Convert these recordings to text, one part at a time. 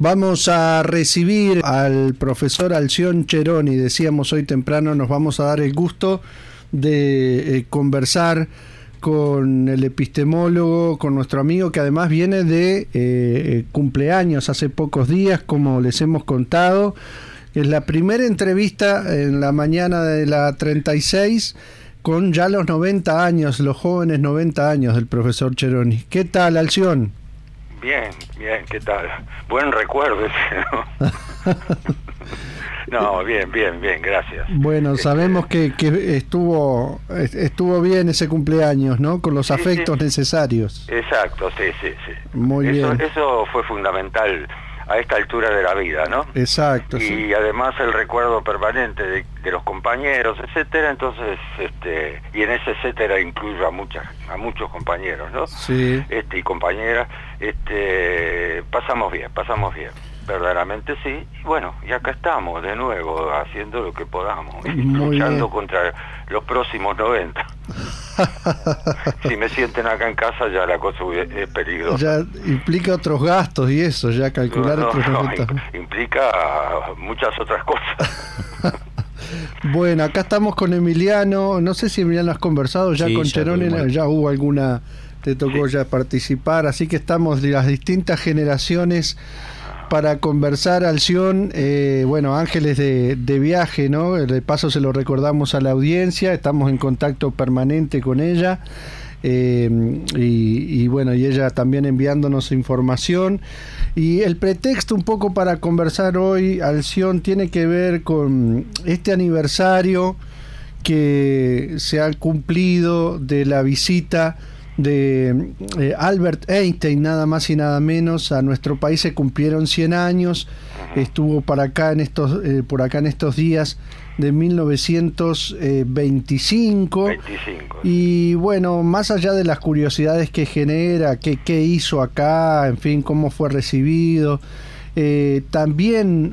Vamos a recibir al profesor Alción Cheroni. Decíamos hoy temprano, nos vamos a dar el gusto de eh, conversar con el epistemólogo, con nuestro amigo que además viene de eh, eh, cumpleaños hace pocos días, como les hemos contado. Es la primera entrevista en la mañana de la 36 con ya los 90 años, los jóvenes 90 años del profesor Cheroni. ¿Qué tal, Alción? Bien, bien, ¿qué tal? Buen recuerdo ese, ¿no? no, bien, bien, bien, gracias. Bueno, este, sabemos que, que, estuvo estuvo bien ese cumpleaños, ¿no? Con los afectos necesarios. Exacto, sí, sí, sí. Muy eso, bien. Eso fue fundamental a esta altura de la vida, ¿no? Exacto. Y sí. además el recuerdo permanente de, de, los compañeros, etcétera, entonces, este, y en ese etcétera incluyo a muchas, a muchos compañeros, ¿no? Sí. Este, y compañeras, este, pasamos bien, pasamos bien, verdaderamente sí, y bueno, y acá estamos de nuevo, haciendo lo que podamos, y Muy luchando bien. contra los próximos 90. si me sienten acá en casa ya la cosa es peligrosa. Ya implica otros gastos y eso, ya calcular No, no, otros no, gastos. implica muchas otras cosas. Bueno, acá estamos con Emiliano. No sé si Emiliano has conversado ya Sí, con ya Cheroni, tuvimos. ya hubo alguna, te tocó Sí. ya participar, así que estamos de las distintas generaciones para conversar, Alción. Eh, bueno, Ángeles de, de viaje, ¿no? De paso se lo recordamos a la audiencia, estamos en contacto permanente con ella. Eh, y, y bueno, y ella también enviándonos información. Y el pretexto un poco para conversar hoy, Alción, tiene que ver con este aniversario que se ha cumplido de la visita de eh, Albert Einstein, nada más y nada menos, a nuestro país se cumplieron 100 años, estuvo para acá en estos, eh, por acá en estos días de 1925. 25. Y bueno, más allá de las curiosidades que genera, qué, qué hizo acá, en fin, cómo fue recibido, eh, también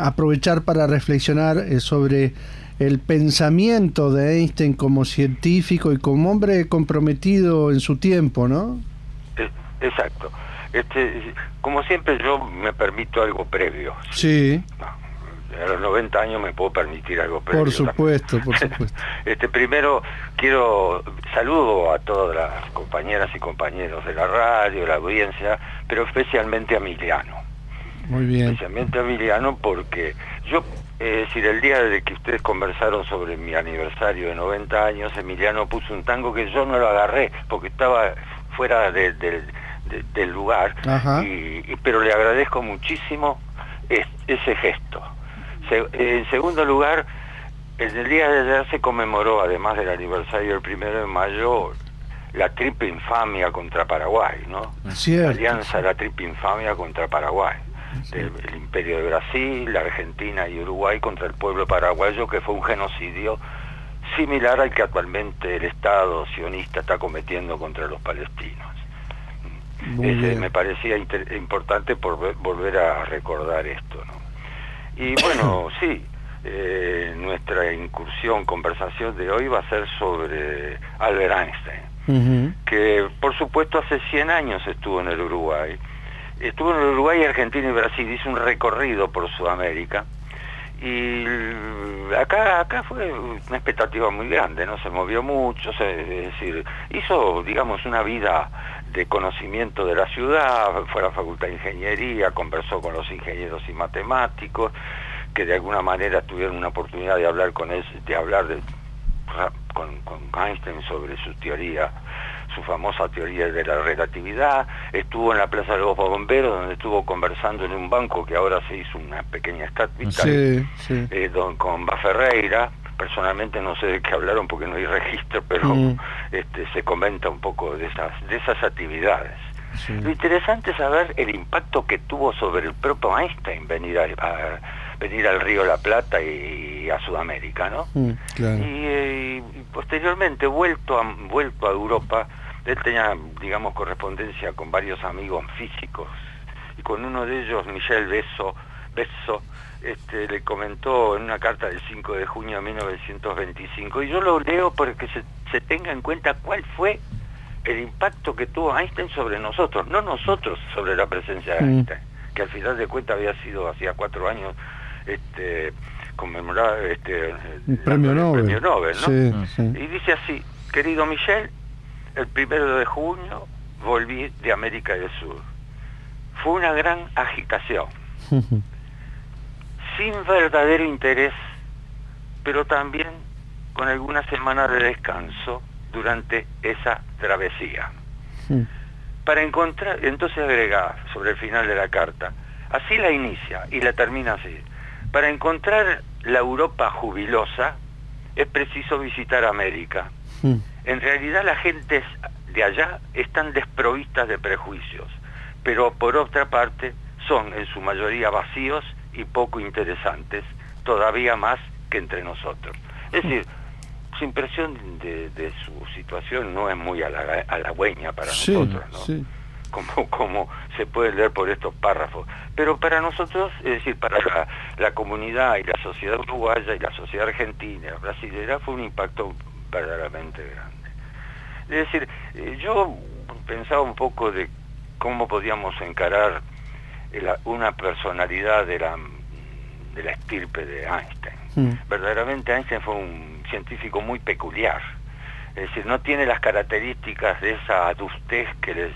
aprovechar para reflexionar sobre el pensamiento de Einstein como científico y como hombre comprometido en su tiempo, ¿no? Exacto. Este, como siempre yo me permito algo previo. Sí, a los 90 años me puedo permitir algo previo. por también. supuesto, por supuesto. Este, primero quiero saludo a todas las compañeras y compañeros de la radio, la audiencia, pero especialmente a Emiliano. Muy bien. Especialmente a Emiliano porque yo, es decir, el día de que ustedes conversaron sobre mi aniversario de 90 años, Emiliano puso un tango que yo no lo agarré porque estaba fuera de- de- de- del lugar, Ajá. y, y- pero le agradezco muchísimo es- ese gesto. Se- en segundo lugar, en el día de ayer se conmemoró, además del aniversario del primero de mayo, la triple infamia contra Paraguay, ¿no? La Cierto. alianza la triple infamia contra Paraguay. Del, el imperio de Brasil, la Argentina y Uruguay contra el pueblo paraguayo, que fue un genocidio similar al que actualmente el Estado sionista está cometiendo contra los palestinos. Ese me parecía importante por ve- volver a recordar esto. ¿no? Y bueno, sí, eh, nuestra incursión, conversación de hoy va a ser sobre Albert Einstein que por supuesto hace 100 años estuvo en el Uruguay. Estuvo en Uruguay, Argentina y Brasil, hizo un recorrido por Sudamérica y acá acá fue una expectativa muy grande, no se movió mucho, es decir, hizo digamos una vida de conocimiento de la ciudad, fue a la Facultad de Ingeniería, conversó con los ingenieros y matemáticos que de alguna manera tuvieron una oportunidad de hablar con él, de hablar de, con, con Einstein sobre su teoría, su famosa teoría de la relatividad, estuvo en la Plaza de los Bomberos, donde estuvo conversando en un banco que ahora se hizo una pequeña estatua Sí, sí. eh, con Baferreira, personalmente no sé de qué hablaron porque no hay registro, pero Mm. este, se comenta un poco de esas, de esas actividades. sí. Lo interesante es saber el impacto que tuvo sobre el propio Einstein venir, a, a- venir al Río la Plata y, a Sudamérica, ¿no? Mm, claro. Y, eh, y posteriormente, vuelto a, vuelto a Europa, él tenía, digamos, correspondencia con varios amigos físicos, y con uno de ellos, Michel Besso, Besso este, le comentó en una carta del 5 de junio de 1925, y yo lo leo porque se, se tenga en cuenta cuál fue el impacto que tuvo Einstein sobre nosotros, no nosotros sobre la presencia de. Einstein. que al final de cuentas había sido hacía cuatro años este, conmemorado este, el premio Nobel. Premio Nobel ¿no? Y dice así, querido Michel, el primero de junio volví de América del Sur. Fue una gran agitación, sin verdadero interés, pero también con algunas semanas de descanso durante esa travesía. Para encontrar, entonces agrega sobre el final de la carta, así la inicia y la termina así. Para encontrar la Europa jubilosa es preciso visitar América. En realidad la gente de allá están desprovistas de prejuicios, pero por otra parte son en su mayoría vacíos y poco interesantes, todavía más que entre nosotros. Es decir, su impresión de, su situación no es muy halagüeña para nosotros, ¿no? Como, como se puede leer por estos párrafos. Pero para nosotros, es decir, para la, la comunidad y la sociedad uruguaya y la sociedad argentina, brasileña, fue un impacto verdaderamente grande. Es decir, eh, yo pensaba un poco de cómo podíamos encarar una personalidad de la, de la estirpe de Einstein. Verdaderamente Einstein fue un científico muy peculiar. Es decir, no tiene las características de esa adustez que les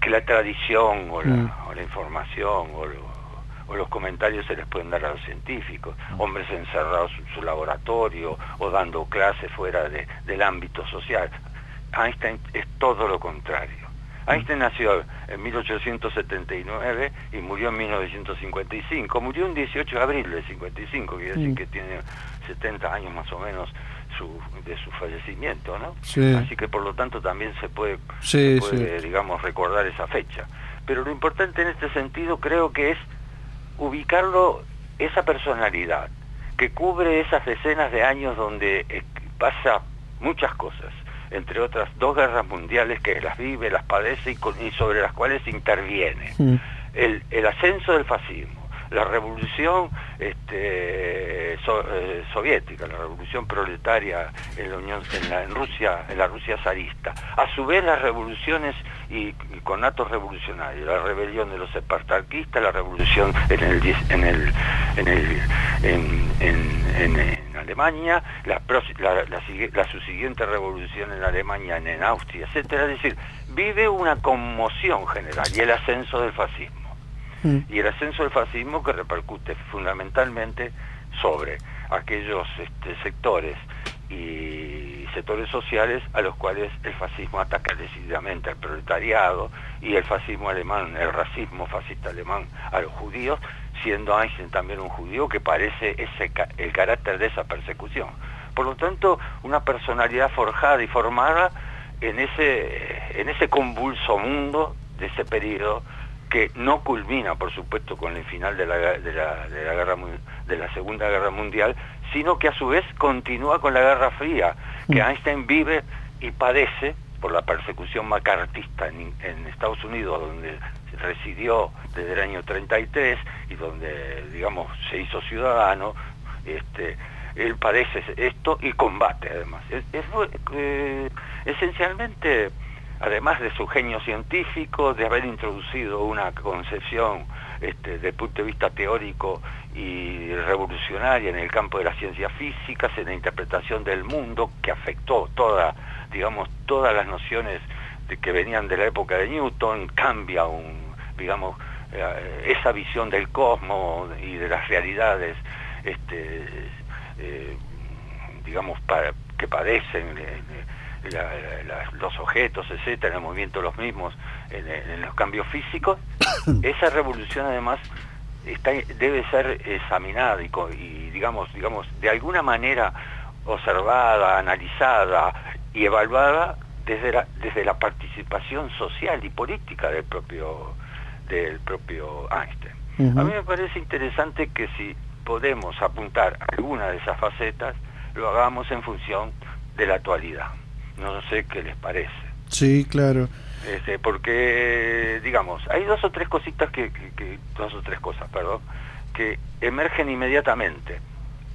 que la tradición o la, mm. o la información o, o, los comentarios se les pueden dar a los científicos. Mm. Hombres encerrados en su laboratorio o dando clases fuera de, del ámbito social. Einstein es todo lo contrario. Mm. Einstein nació en 1879 y murió en 1955. Murió un 18 de abril de 55, quiere decir mm. que tiene 70 años más o menos de su fallecimiento, ¿no? Así que por lo tanto también se puede, digamos, recordar esa fecha. Pero lo importante en este sentido creo que es ubicarlo, esa personalidad, que cubre esas decenas de años donde eh, pasa muchas cosas entre otras dos guerras mundiales que las vive, las padece y, sobre las cuales interviene. El, el, ascenso del fascismo, la revolución este, eh, soviética, la revolución proletaria en, la en, la, en, Rusia, en la Rusia zarista, a su vez las revoluciones y, con actos revolucionarios, la rebelión de los espartaquistas, la revolución en el en el en en, Alemania, la, la, siguiente revolución en Alemania, en, Austria, etcétera, es decir, vive una conmoción general y el ascenso del fascismo. Mm. Y el ascenso del fascismo que repercute fundamentalmente sobre aquellos este, sectores y sectores sociales a los cuales el fascismo ataca decididamente al proletariado y el fascismo alemán, el racismo fascista alemán a los judíos, siendo Einstein también un judío que parece ese, el carácter de esa persecución. Por lo tanto, una personalidad forjada y formada en ese, en ese convulso mundo de ese periodo que no culmina, por supuesto, con el final de la, de la, de la, guerra, de la Segunda Guerra Mundial, sino que a su vez continúa con la Guerra Fría, que mm. Einstein vive y padece por la persecución macartista en, en Estados Unidos, donde residió desde el año 33 y donde, digamos, se hizo ciudadano, este, él padece esto y combate además. Es, eh, esencialmente, además de su genio científico, de haber introducido una concepción este, desde el punto de vista teórico y revolucionaria en el campo de las ciencias físicas, en la interpretación del mundo, que afectó toda, digamos, todas las nociones que venían de la época de Newton, cambia un, digamos, eh, esa visión del cosmos y de las realidades, este, eh, digamos, que padecen eh, los objetos, etcétera, en el movimiento los mismos, en, los cambios físicos, esa revolución además está, debe ser examinada y, y, digamos, digamos, de alguna manera observada, analizada y evaluada desde la, desde la participación social y política del propio del propio Einstein. A mí me parece interesante que si podemos apuntar alguna de esas facetas, lo hagamos en función de la actualidad. No sé qué les parece. Sí, claro. Este, porque, digamos, hay dos o tres cositas que, dos o tres cosas, perdón, que emergen inmediatamente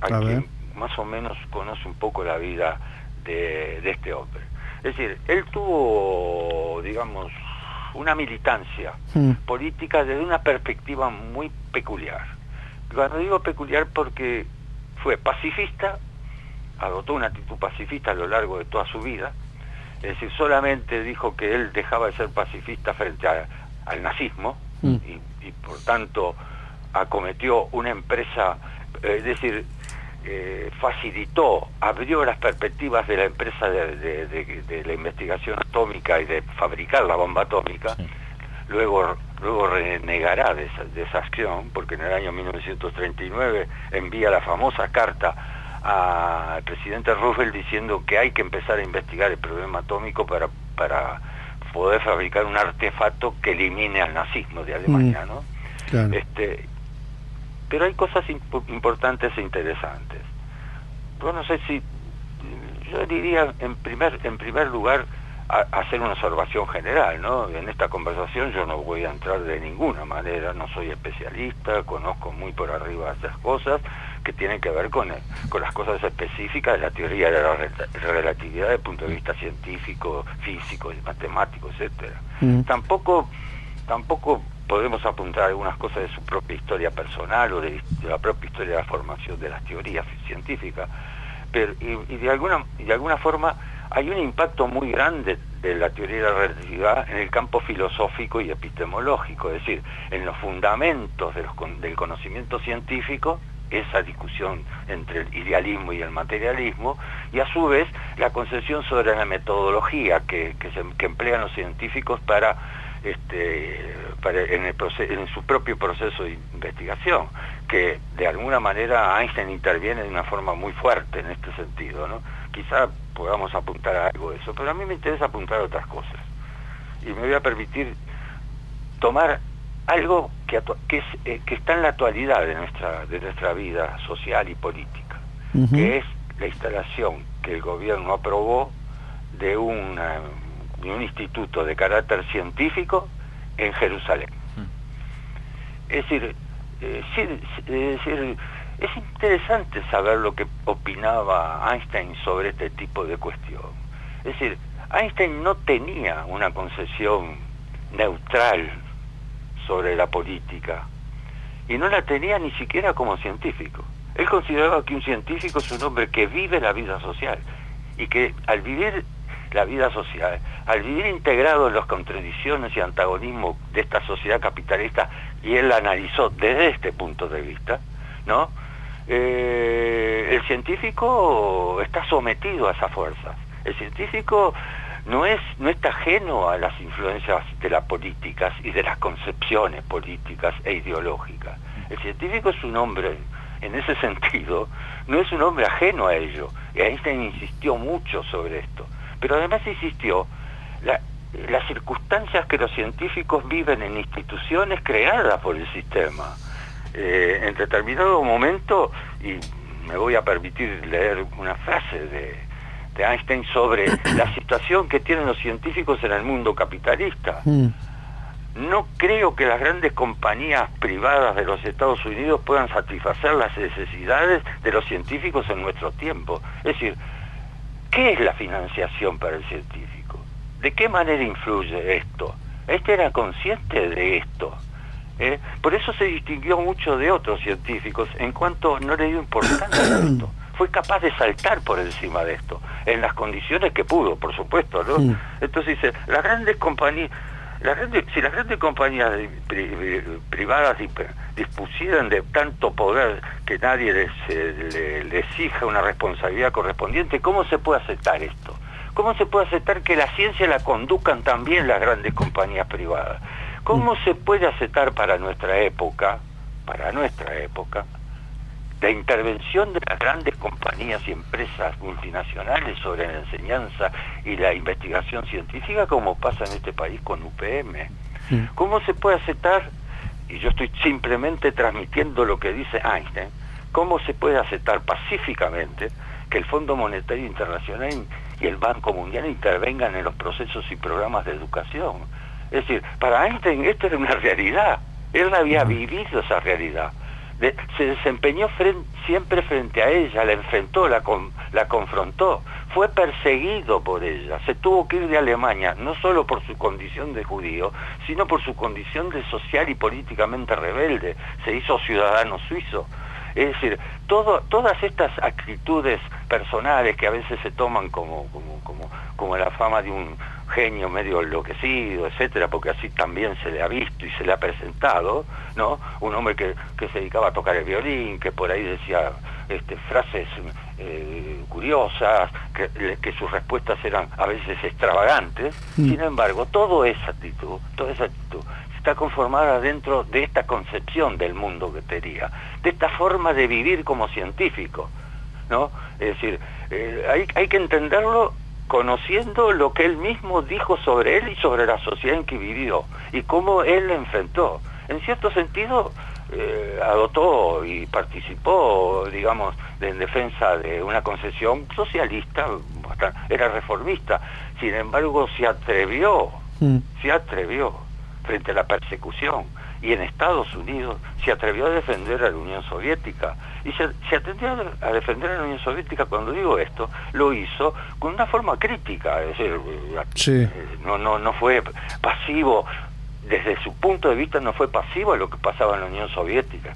a, quien más o menos conoce un poco la vida de, de este hombre. Es decir, él tuvo, digamos, una militancia mm. política desde una perspectiva muy peculiar. Cuando digo peculiar porque fue pacifista, adoptó una actitud pacifista a lo largo de toda su vida, es decir, solamente dijo que él dejaba de ser pacifista frente al nazismo mm. y, por tanto acometió una empresa, eh, es decir, eh, facilitó, abrió las perspectivas de la empresa de, la investigación atómica y de fabricar la bomba atómica, luego, luego renegará de esa, acción, porque en el año 1939 envía la famosa carta al presidente Roosevelt diciendo que hay que empezar a investigar el problema atómico para, para poder fabricar un artefacto que elimine al nazismo de Alemania, mm. ¿no? Este, pero hay cosas importantes e interesantes. Yo no sé si, yo diría en primer, en primer lugar hacer una observación general, ¿no? En esta conversación yo no voy a entrar de ninguna manera, no soy especialista, conozco muy por arriba esas cosas que tienen que ver con, con las cosas específicas de la teoría de la relatividad desde el punto de vista científico, físico, matemático, etcétera. Mm. Tampoco, tampoco podemos apuntar algunas cosas de su propia historia personal o de, la propia historia de la formación de las teorías científicas, pero y, de alguna de alguna forma hay un impacto muy grande de la teoría de la relatividad en el campo filosófico y epistemológico, es decir, en los fundamentos del conocimiento científico, esa discusión entre el idealismo y el materialismo, y a su vez la concepción sobre la metodología que, emplean los científicos para este, en, en su propio proceso de investigación, que de alguna manera Einstein interviene de una forma muy fuerte en este sentido. ¿no? Quizá podamos apuntar a algo de eso, pero a mí me interesa apuntar a otras cosas. Y me voy a permitir tomar algo que, que, eh, que está en la actualidad de nuestra, de nuestra vida social y política, que es la instalación que el gobierno aprobó de una un instituto de carácter científico en Jerusalén. Mm. Es decir, eh, es decir, es interesante saber lo que opinaba Einstein sobre este tipo de cuestión. Es decir, Einstein no tenía una concepción neutral sobre la política y no la tenía ni siquiera como científico. Él consideraba que un científico es un hombre que vive la vida social y que al vivir la vida social, al vivir integrado en las contradicciones y antagonismos de esta sociedad capitalista, y él la analizó desde este punto de vista, ¿no? Eh, el científico está sometido a esas fuerzas. El científico no, es, no está ajeno a las influencias de las políticas y de las concepciones políticas e ideológicas. El científico es un hombre, en ese sentido, no es un hombre ajeno a ello. Y Einstein insistió mucho sobre esto. Pero además insistió, las circunstancias que los científicos viven en instituciones creadas por el sistema. Eh, en determinado momento, y me voy a permitir leer una frase de, Einstein sobre la situación que tienen los científicos en el mundo capitalista. Mm. No creo que las grandes compañías privadas de los Estados Unidos puedan satisfacer las necesidades de los científicos en nuestro tiempo. Es decir, ¿Qué es la financiación para el científico? ¿De qué manera influye esto? Este era consciente de esto. ¿Eh? Por eso se distinguió mucho de otros científicos en cuanto no le dio importancia a esto. Fue capaz de saltar por encima de esto, en las condiciones que pudo, por supuesto. ¿no? Entonces dice, las grandes compañías, si las grandes compañías privadas dispusieran de tanto poder que nadie les, eh, exija una responsabilidad correspondiente, ¿cómo se puede aceptar esto? ¿Cómo se puede aceptar que la ciencia la conduzcan también las grandes compañías privadas? ¿Cómo mm. se puede aceptar para nuestra época, para nuestra época, la intervención de las grandes compañías y empresas multinacionales sobre la enseñanza y la investigación científica como pasa en este país con UPM. ¿Cómo se puede aceptar, y yo estoy simplemente transmitiendo lo que dice Einstein, cómo se puede aceptar pacíficamente que el Fondo Monetario Internacional y el Banco Mundial intervengan en los procesos y programas de educación? Es decir, para Einstein esto era una realidad, él había vivido esa realidad. Se desempeñó siempre frente a ella, la enfrentó, la, la confrontó. fue perseguido por ella, se tuvo que ir de Alemania, no solo por su condición de judío, sino por su condición de social y políticamente rebelde, se hizo ciudadano suizo. Es decir, todo, todas estas actitudes personales que a veces se toman como, como, como, como la fama de un genio medio enloquecido, etcétera, porque así también se le ha visto y se le ha presentado, ¿no? Un hombre que, que se dedicaba a tocar el violín, que por ahí decía este, frases eh, curiosas, que, que, sus respuestas eran a veces extravagantes. Mm. Sin embargo, toda esa actitud, toda esa actitud está conformada dentro de esta concepción del mundo que tenía, de esta forma de vivir como científico, ¿no? Es decir, eh, hay, hay que entenderlo conociendo lo que él mismo dijo sobre él y sobre la sociedad en que vivió y cómo él la enfrentó. En cierto sentido, eh, adoptó y participó, digamos, en defensa de una concesión socialista, era reformista, sin embargo se atrevió, mm. se atrevió frente a la persecución y en Estados Unidos se atrevió a defender a la Unión Soviética. Y se, se atrevió a defender a la Unión Soviética, cuando digo esto, lo hizo con una forma crítica, es decir, eh, no, no, no fue pasivo, desde su punto de vista no fue pasivo a lo que pasaba en la Unión Soviética.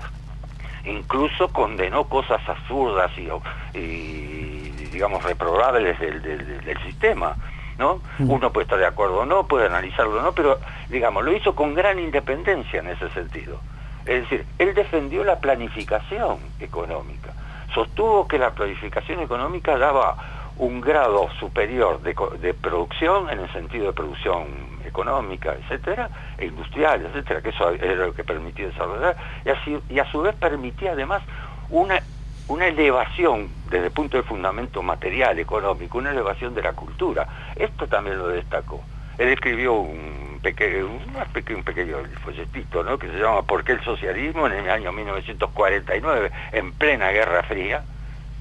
Incluso condenó cosas absurdas y, digamos, reprobables del, del, sistema. ¿No? Mm. Uno puede estar de acuerdo o no, puede analizarlo o no, pero, digamos, lo hizo con gran independencia en ese sentido. Es decir, él defendió la planificación económica, sostuvo que la planificación económica daba un grado superior de, de producción en el sentido de producción económica, etcétera, e industrial, etcétera, que eso era lo que permitía desarrollar, y, así, y a su vez permitía además una, una elevación desde el punto de fundamento material, económico, una elevación de la cultura. Esto también lo destacó. Él escribió un pequeño, un pequeño folletito, ¿no? que se llama ¿Por qué el socialismo? en el año 1949, en plena Guerra Fría,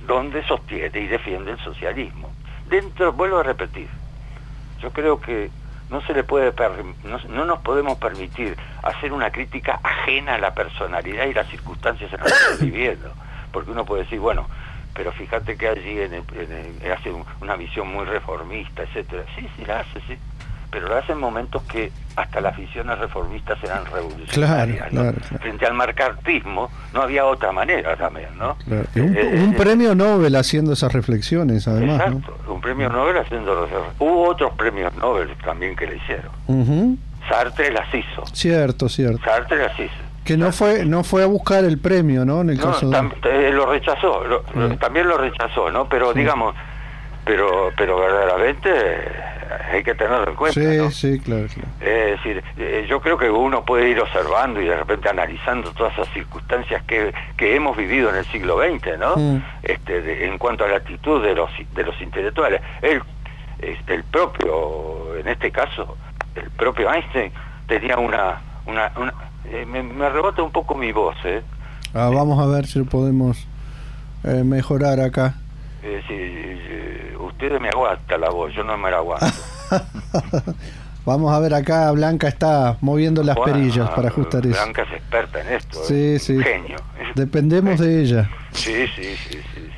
donde sostiene y defiende el socialismo. Dentro, vuelvo a repetir, yo creo que no se le puede no, nos podemos permitir hacer una crítica ajena a la personalidad y las circunstancias en las que estamos viviendo porque uno puede decir bueno pero fíjate que allí hace una visión muy reformista etcétera sí sí la hace sí pero lo hace en momentos que hasta las visiones reformistas eran revolucionarias. Frente al marcartismo no había otra manera también, ¿no? Un, eh, eh, premio Nobel haciendo esas reflexiones, además. Exacto, un premio Nobel haciendo Hubo otros premios Nobel también que le hicieron. Sartre las hizo. Cierto, cierto. Sartre las hizo. Que no fue no fue a buscar el premio, ¿no? En el caso eh, lo rechazó, también lo rechazó, ¿no? Pero digamos, pero pero verdaderamente hay que tenerlo en cuenta. Sí, sí, claro, Es decir, eh, yo creo que uno puede ir observando y de repente analizando todas esas circunstancias que, que hemos vivido en el siglo XX, ¿no? Mm. Este, en cuanto a la actitud de los, de los intelectuales. El, el propio, en este caso, el propio Einstein tenía una... una, eh, me, me, rebota un poco mi voz, ¿eh? Ah, vamos a ver si podemos eh, mejorar acá. Es ustedes me aguantan la voz, yo no me la aguanto. Vamos a ver acá, Blanca está moviendo las perillas para ajustar eso. Blanca es experta en esto, sí, sí. genio. Dependemos de ella. Sí, sí, sí, sí,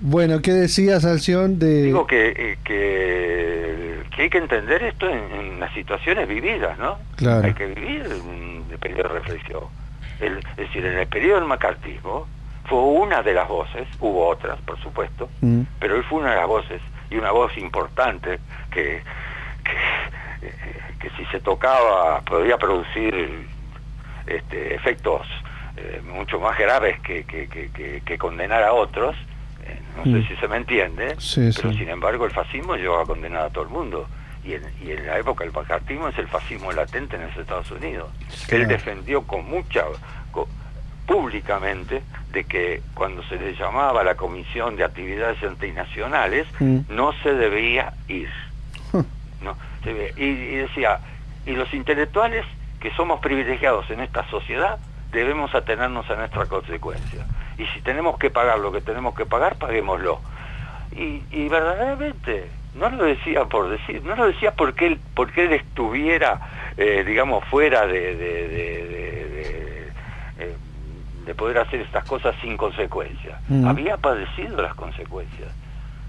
Bueno, ¿qué decías, Alción? De... Digo que, eh, que, que, hay que entender esto en, las situaciones vividas, ¿no? Claro. Hay que vivir el periodo de reflexión. es decir, en el periodo del macartismo fue una de las voces, hubo otras, por supuesto, mm. pero él fue una de las voces y una voz importante que, que, si se tocaba podía producir este, efectos eh, mucho más graves que, que, condenar a otros. Eh, no sé mm. si se me entiende, pero sin embargo el fascismo llegó a condenar a todo el mundo. Y en, y en la época del macartismo es el fascismo latente en los Estados Unidos. Él defendió con mucha públicamente de que cuando se le llamaba a la Comisión de Actividades Antinacionales mm. no se debía ir. ¿no? Y, decía, y los intelectuales que somos privilegiados en esta sociedad debemos atenernos a nuestra consecuencia. Y si tenemos que pagar lo que tenemos que pagar, paguémoslo. Y, y verdaderamente, no lo decía por decir, no lo decía porque él, porque él estuviera, eh, digamos, fuera de, de eh, de poder hacer estas cosas sin consecuencias. Había padecido las consecuencias.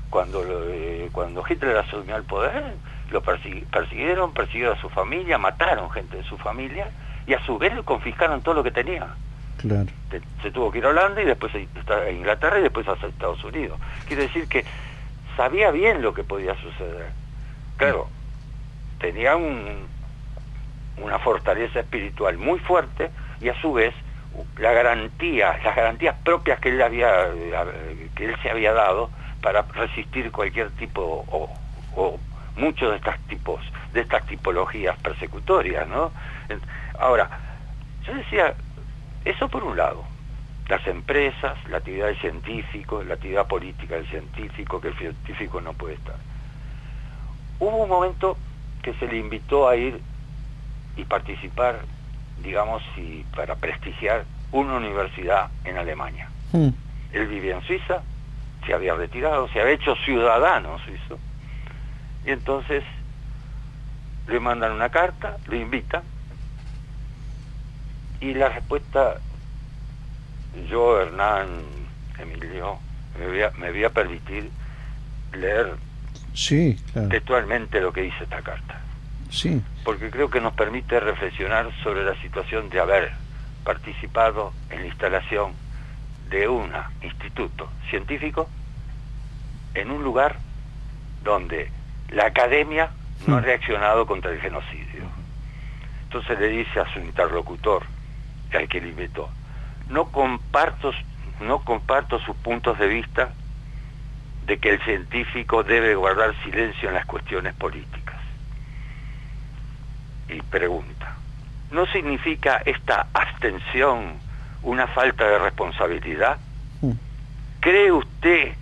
cuando, eh, cuando Hitler asumió el poder, lo persiguieron, persiguieron a su familia, mataron gente de su familia y a su vez le confiscaron todo lo que tenía. Claro. Se, tuvo que ir a Holanda y después a Inglaterra y después a Estados Unidos. Quiere decir que sabía bien lo que podía suceder. Claro, tenía un, una fortaleza espiritual muy fuerte y a su vez la garantía, las garantías propias que él había, que él se había dado para resistir cualquier tipo o, o muchos de estos tipos, de estas tipologías persecutorias, ¿no? Ahora, yo decía, eso por un lado, las empresas, la actividad del científico, la actividad política del científico, que el científico no puede estar. Hubo un momento que se le invitó a ir y participar, digamos, y para prestigiar una universidad en Alemania. Hmm. Él vivía en Suiza, se había retirado, se había hecho ciudadano suizo, y entonces le mandan una carta, lo invitan, y la respuesta, yo, Hernán, Emilio, me voy a, me voy a permitir leer sí, textualmente lo que dice esta carta. Sí. Porque creo que nos permite reflexionar sobre la situación de haber participado en la instalación de un instituto científico en un lugar donde la academia no ha hmm. reaccionado contra el genocidio. Entonces le dice a su interlocutor, al que le invitó, no comparto, no comparto sus puntos de vista de que el científico debe guardar silencio en las cuestiones políticas. Y pregunta, ¿no significa esta abstención una falta de responsabilidad? Hmm. ¿Cree usted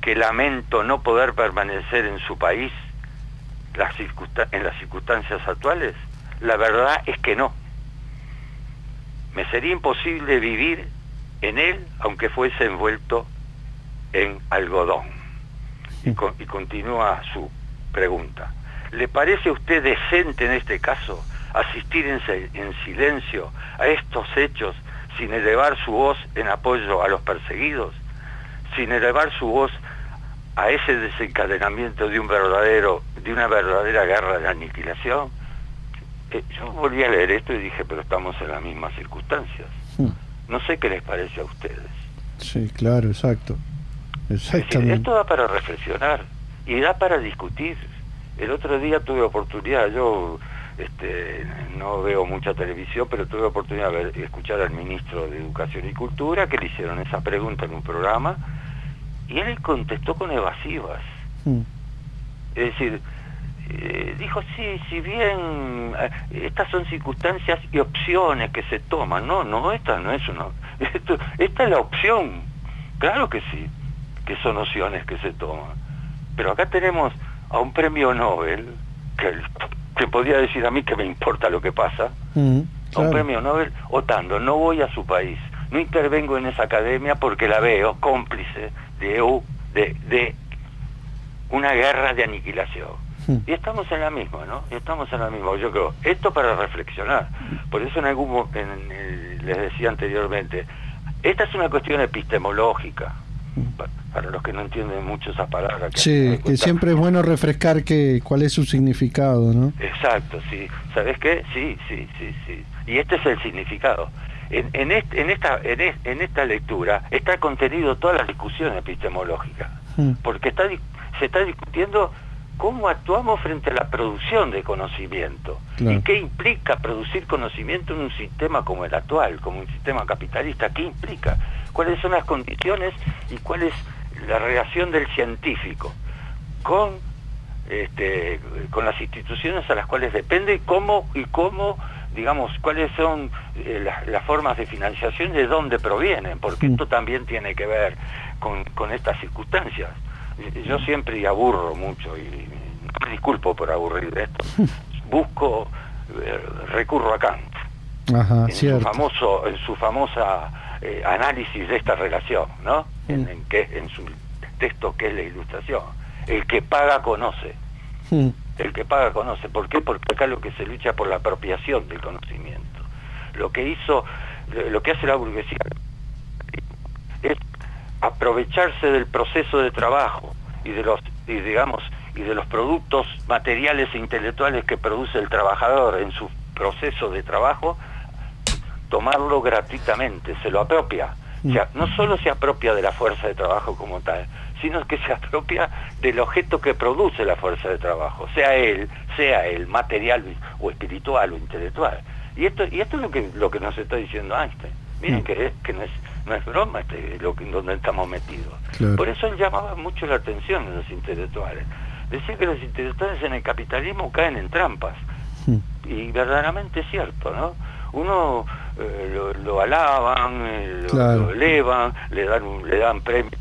que lamento no poder permanecer en su país en las circunstancias actuales? La verdad es que no. Me sería imposible vivir en él aunque fuese envuelto en algodón. Y, y continúa su pregunta. ¿Le parece a usted decente en este caso asistir en, en silencio a estos hechos sin elevar su voz en apoyo a los perseguidos? sin elevar su voz a ese desencadenamiento de un verdadero, de una verdadera guerra de aniquilación. Eh, yo volví a leer esto y dije, pero estamos en las mismas circunstancias. Hmm. No sé qué les parece a ustedes. Sí, claro, exacto. Exactamente. esto da para reflexionar y da para discutir. El otro día tuve oportunidad, yo este, no veo mucha televisión, pero tuve oportunidad de escuchar al ministro de Educación y Cultura que le hicieron esa pregunta en un programa y él contestó con evasivas. Hmm. Es decir, eh, dijo, sí, si bien eh, estas son circunstancias y opciones que se toman, no, no, esta no es una, esta es la opción, claro que sí, que son opciones que se toman, pero acá tenemos a un premio Nobel, que, que podría decir a mí que me importa lo que pasa, hmm, a un premio Nobel votando, no voy a su país, no intervengo en esa academia porque la veo cómplice de, de, una guerra de aniquilación. Y estamos en la misma, ¿no? Y estamos en la misma. Yo creo, esto para reflexionar. Por eso en algún les decía anteriormente, esta es una cuestión epistemológica. Para los que no entienden mucho esas palabras. sí, que siempre es bueno refrescar que, cuál es su significado, ¿no? Exacto, sí. ¿Sabes qué? Sí, sí, sí, sí. Y este es el significado en, en, esta, en, esta lectura está contenido toda la discusión epistemológica, hmm. porque está, se está discutiendo cómo actuamos frente a la producción de conocimiento. Y qué implica producir conocimiento en un sistema como el actual, como un sistema capitalista, qué implica, cuáles son las condiciones y cuál es la relación del científico con este, con las instituciones a las cuales depende y cómo y cómo digamos, cuáles son eh, las, formas de financiación y de dónde provienen, porque esto también tiene que ver con, con estas circunstancias. Yo siempre aburro mucho y me disculpo por aburrir de esto. Busco, eh, recurro a Kant. en, su famoso, en su famosa eh, análisis de esta relación, ¿no? En, en, que, en su texto que es la ilustración. El que paga conoce el que paga conoce. ¿Por qué? Porque acá lo que se lucha por la apropiación del conocimiento. Lo que hizo, lo que hace la burguesía es aprovecharse del proceso de trabajo y de los y digamos y de los productos materiales e intelectuales que produce el trabajador en su proceso de trabajo, tomarlo gratuitamente, se lo apropia. O sea, no solo se apropia de la fuerza de trabajo como tal, sino que se apropia del objeto que produce la fuerza de trabajo, sea él, sea el material o espiritual o intelectual. Y esto, y esto es lo que, lo que nos está diciendo Einstein. Miren mm. que, que no, es, no es broma este, lo que, donde estamos metidos. Por eso él llamaba mucho la atención de los intelectuales. Decía que los intelectuales en el capitalismo caen en trampas. Y verdaderamente es cierto, ¿no? Uno eh, lo, alaban, eh, lo, elevan, le dan, le dan premios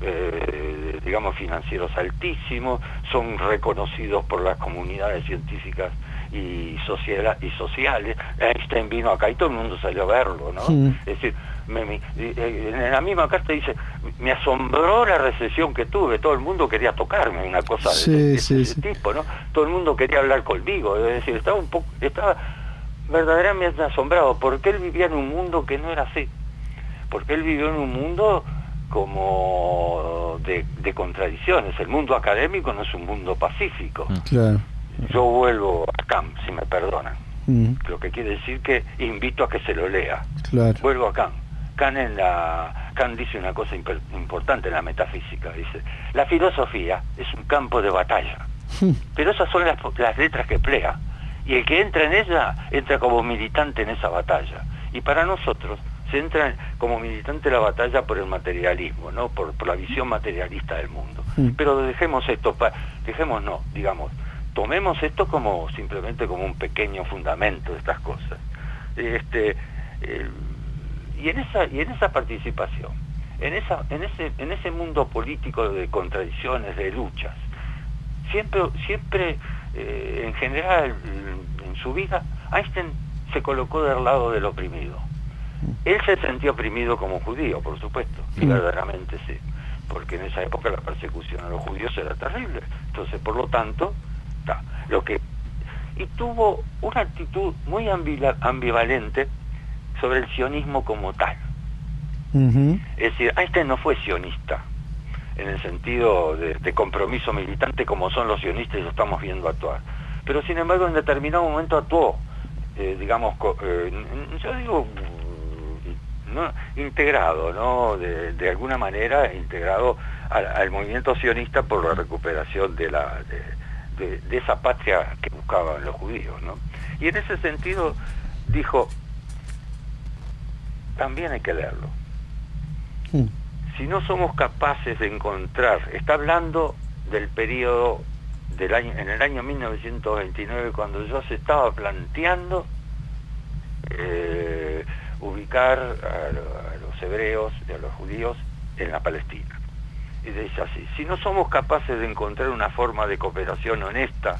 eh, digamos, financieros altísimos, son reconocidos por las comunidades científicas y, y sociales. Einstein vino acá y todo el mundo salió a verlo, ¿no? Es decir, eh, en la misma carta dice, me asombró la recesión que tuve, todo el mundo quería tocarme, una cosa de, ese tipo, ¿no? Todo el mundo quería hablar conmigo, es decir, estaba un poco, estaba verdaderamente asombrado, porque él vivía en un mundo que no era así, porque él vivió en un mundo como de, contradicciones. El mundo académico no es un mundo pacífico. Mm. Yo vuelvo a Kant, si me perdonan. Mm. Lo que quiere decir que invito a que se lo lea. Vuelvo a Kant. Kant, en la, Kant dice una cosa importante en la metafísica. Dice, la filosofía es un campo de batalla. Mm. Pero esas son las, las letras que emplea. Y el que entra en ella, entra como militante en esa batalla. Y para nosotros, se entra como militante la batalla por el materialismo, ¿no? por, la visión materialista del mundo. Pero dejemos esto, dejemos no, digamos, tomemos esto como simplemente como un pequeño fundamento de estas cosas. Este, y, en esa, y en esa participación, en, esa, en, ese, en ese mundo político de contradicciones, de luchas, siempre, siempre eh, en general en su vida, Einstein se colocó del lado del oprimido él se sentía oprimido como judío, por supuesto, y mm. verdaderamente sí, porque en esa época la persecución a los judíos era terrible. Entonces, por lo tanto, está lo que y tuvo una actitud muy ambivalente sobre el sionismo como tal. Es decir, Einstein no fue sionista en el sentido de, compromiso militante como son los sionistas y lo estamos viendo actuar. Pero sin embargo en determinado momento actuó, eh, digamos, eh, yo digo integrado, ¿no? De, alguna manera integrado al, movimiento sionista por la recuperación de, la, de, esa patria que buscaban los judíos. ¿no? Y en ese sentido dijo, también hay que leerlo. Mm. Si no somos capaces de encontrar, está hablando del periodo del año, en el año 1929, cuando ya se estaba planteando eh, ubicar a, los hebreos y a los judíos en la Palestina. Y dice así, si no somos capaces de encontrar una forma de cooperación honesta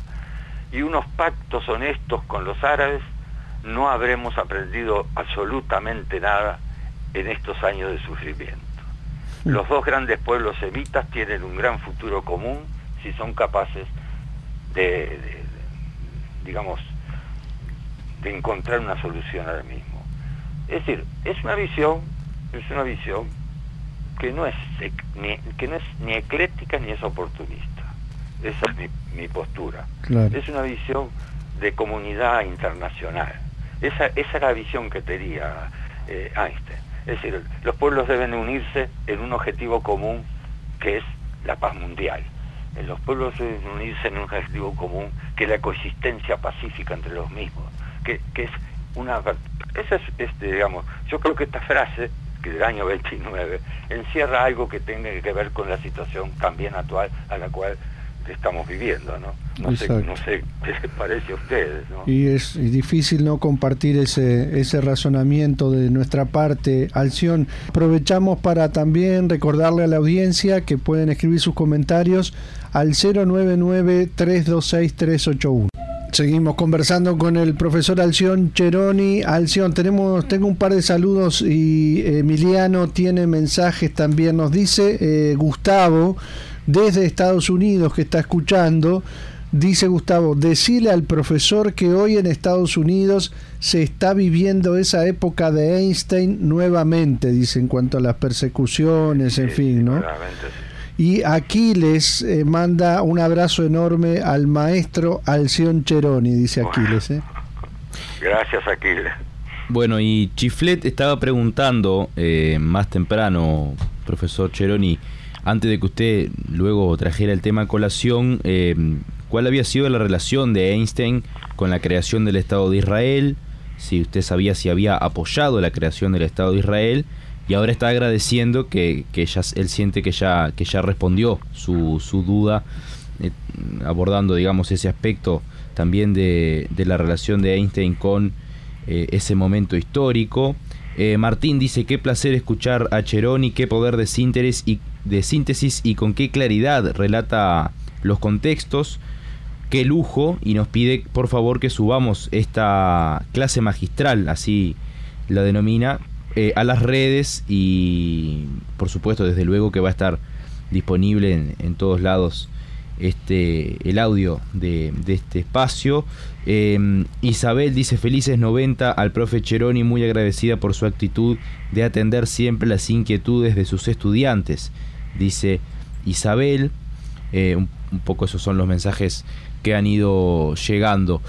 y unos pactos honestos con los árabes, no habremos aprendido absolutamente nada en estos años de sufrimiento. Los dos grandes pueblos semitas tienen un gran futuro común si son capaces de, digamos, de encontrar una solución ahora mismo. Es decir, es una visión, es una visión que no es ni, que no es ni ecléctica ni es oportunista. Esa es mi, postura. Es una visión de comunidad internacional. Esa, esa es la visión que tenía eh, Einstein. Es decir, los pueblos deben unirse en un objetivo común que es la paz mundial. Eh, los pueblos deben unirse en un objetivo común que es la coexistencia pacífica entre los mismos, que, que es una esa es, este, digamos, yo creo que esta frase que del año 29 encierra algo que tenga que ver con la situación también actual a la cual estamos viviendo, ¿no? No sé, no sé, qué les parece a ustedes, ¿no? Y es difícil no compartir ese, ese razonamiento de nuestra parte. Alción, aprovechamos para también recordarle a la audiencia que pueden escribir sus comentarios al 099 326 381. Seguimos conversando con el profesor Alción Cheroni. Alción, tenemos, tengo un par de saludos y Emiliano tiene mensajes también. Nos dice eh, Gustavo, desde Estados Unidos, que está escuchando. Dice Gustavo, decile al profesor que hoy en Estados Unidos se está viviendo esa época de Einstein nuevamente, dice, en cuanto a las persecuciones, en fin, ¿no? Y Aquiles eh, manda un abrazo enorme al maestro Alción Cheroni, dice Aquiles. ¿eh? Gracias, Aquiles. Bueno, y Chiflet estaba preguntando eh, más temprano, profesor Cheroni, antes de que usted luego trajera el tema a colación, eh, ¿cuál había sido la relación de Einstein con la creación del Estado de Israel? Si usted sabía si había apoyado la creación del Estado de Israel y ahora está agradeciendo que, que ya, él siente que ya, que ya respondió su, su duda, eh, abordando, digamos, ese aspecto también de, de la relación de Einstein con eh, ese momento histórico. Martín dice, qué placer escuchar a Cheroni, qué poder de síntesis, y, de síntesis y con qué claridad relata los contextos, qué lujo, y nos pide por favor que subamos esta clase magistral, así la denomina, eh, a las redes y por supuesto desde luego que va a estar disponible en, todos lados este, el audio de, este espacio. Eh, Isabel dice felices 90 al profe Cheroni, muy agradecida por su actitud de atender siempre las inquietudes de sus estudiantes. Dice Isabel, eh, un, un, poco esos son los mensajes que han ido llegando.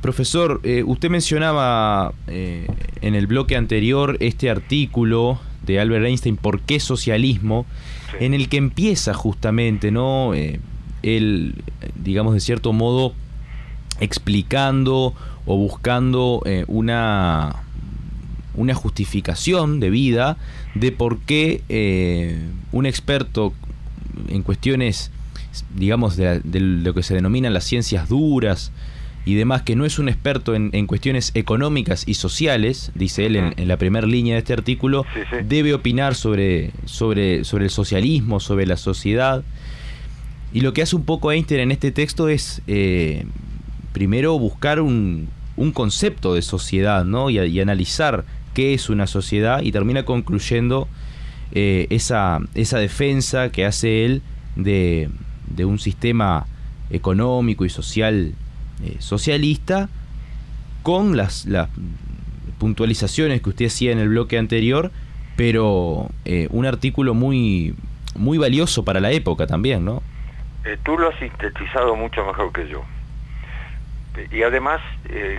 Profesor, eh, usted mencionaba eh, en el bloque anterior este artículo de Albert Einstein, ¿Por qué socialismo? Sí. En el que empieza justamente, ¿no? Él, digamos, de cierto modo, explicando o buscando una, una justificación de vida de por qué eh, un experto en cuestiones, digamos, de, de, lo que se denominan las ciencias duras y demás, que no es un experto en, en cuestiones económicas y sociales, dice él en, en la primera línea de este artículo, sí, sí. debe opinar sobre, sobre, sobre el socialismo, sobre la sociedad. Y lo que hace un poco Einstein en este texto es eh, primero buscar un, un, concepto de sociedad, ¿no? Y, y, analizar qué es una sociedad y termina concluyendo eh, esa, esa defensa que hace él de, de un sistema económico y social eh, socialista con las, las, puntualizaciones que usted hacía en el bloque anterior, pero eh, un artículo muy, muy valioso para la época también, ¿no? Tú lo has sintetizado mucho mejor que yo. Y además,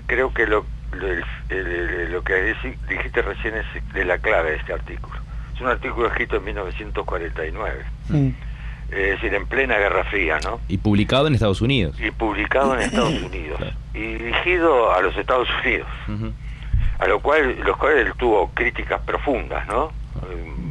creo que lo, lo, el, lo que dijiste recién es de la clave de este artículo. Es un artículo escrito en 1949. Mm. Es decir, en plena Guerra Fría, ¿no? Y publicado en Estados Unidos. Y publicado en Estados Unidos. Y dirigido a los Estados Unidos. Uh -huh. A lo cual, los cuales él tuvo críticas profundas, ¿no?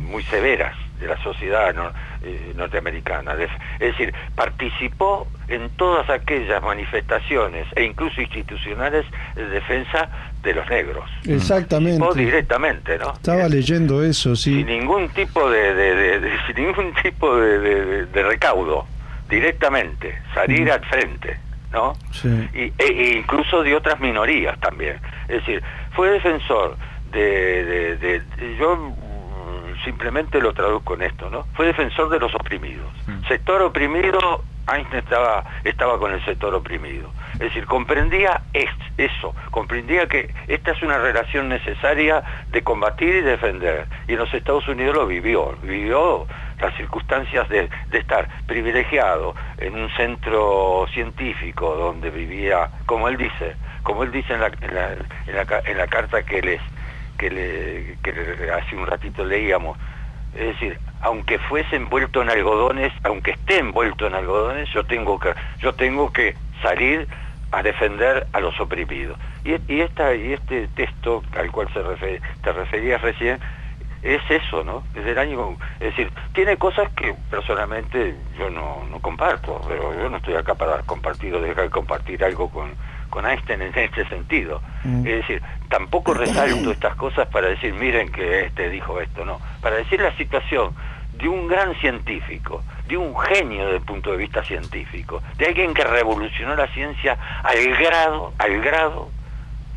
Muy severas de la sociedad ¿no? eh, norteamericana. De, es decir, participó en todas aquellas manifestaciones e incluso institucionales de defensa de los negros. Exactamente. Participó directamente, ¿no? Estaba leyendo eso, sí. Sin ningún tipo de, de, de, de sin ningún tipo de, recaudo, directamente, salir mm. al frente, ¿no? Sí. Y, e, e incluso de otras minorías también. Es decir, fue defensor de, de, yo simplemente lo traduzco en esto, ¿no? Fue defensor de los oprimidos. Mm. Sector oprimido, Einstein estaba, estaba con el sector oprimido. Es decir, comprendía eso, comprendía que esta es una relación necesaria de combatir y defender. Y en los Estados Unidos lo vivió, vivió las circunstancias de, estar privilegiado en un centro científico donde vivía, como él dice, como él dice en la, en la, carta que les que, hace un ratito leíamos. Es decir, aunque fuese envuelto en algodones, aunque esté envuelto en algodones, yo tengo que, yo tengo que salir a defender a los oprimidos. Y, esta, y este texto al cual se refer, te referías recién, es eso, ¿no? Es el año, es decir, tiene cosas que personalmente yo no, no comparto, pero yo no estoy acá para compartir o dejar de compartir algo con, con Einstein en este sentido. Mm. Es decir, tampoco resalto estas cosas para decir, miren que este dijo esto, no. Para decir la situación de un gran científico, de un genio desde el punto de vista científico, de alguien que revolucionó la ciencia al grado, al grado